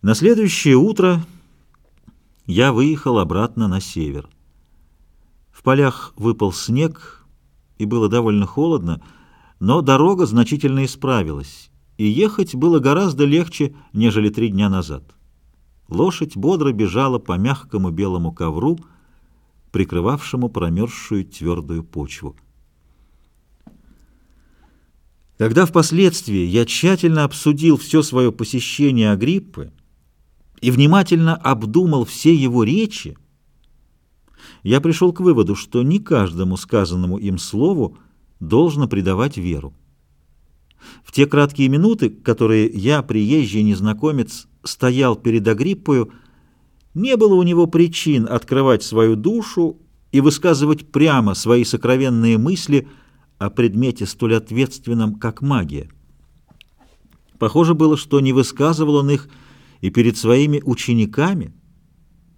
На следующее утро я выехал обратно на север. В полях выпал снег, и было довольно холодно, но дорога значительно исправилась, и ехать было гораздо легче, нежели три дня назад. Лошадь бодро бежала по мягкому белому ковру, прикрывавшему промерзшую твердую почву. Когда впоследствии я тщательно обсудил все свое посещение Агриппы, и внимательно обдумал все его речи, я пришел к выводу, что не каждому сказанному им слову должно придавать веру. В те краткие минуты, которые я, приезжий незнакомец, стоял перед Агриппою, не было у него причин открывать свою душу и высказывать прямо свои сокровенные мысли о предмете столь ответственном, как магия. Похоже было, что не высказывал он их и перед своими учениками,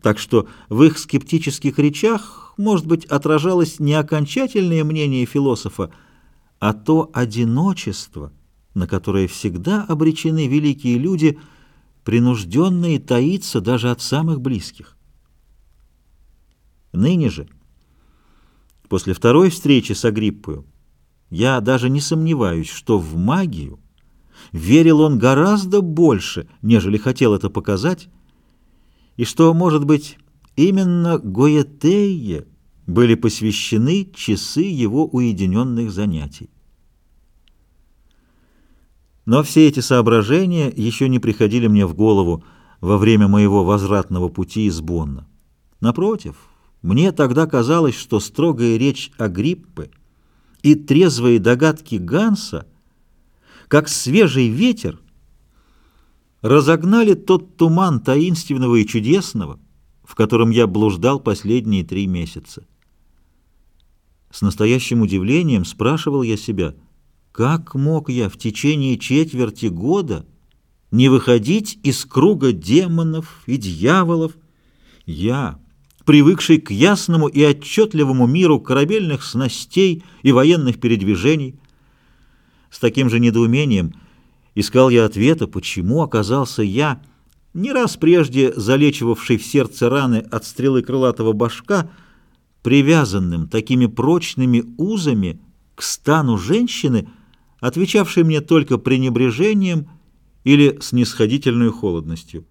так что в их скептических речах, может быть, отражалось не окончательное мнение философа, а то одиночество, на которое всегда обречены великие люди, принужденные таиться даже от самых близких. Ныне же, после второй встречи с Агриппою, я даже не сомневаюсь, что в магию верил он гораздо больше, нежели хотел это показать, и что, может быть, именно Гоетее были посвящены часы его уединенных занятий. Но все эти соображения еще не приходили мне в голову во время моего возвратного пути из Бонна. Напротив, мне тогда казалось, что строгая речь Агриппы и трезвые догадки Ганса как свежий ветер, разогнали тот туман таинственного и чудесного, в котором я блуждал последние три месяца. С настоящим удивлением спрашивал я себя, как мог я в течение четверти года не выходить из круга демонов и дьяволов? Я, привыкший к ясному и отчетливому миру корабельных снастей и военных передвижений, с таким же недоумением искал я ответа, почему оказался я, не раз прежде залечивавший в сердце раны от стрелы крылатого башка, привязанным такими прочными узами к стану женщины, отвечавшей мне только пренебрежением или снисходительной холодностью.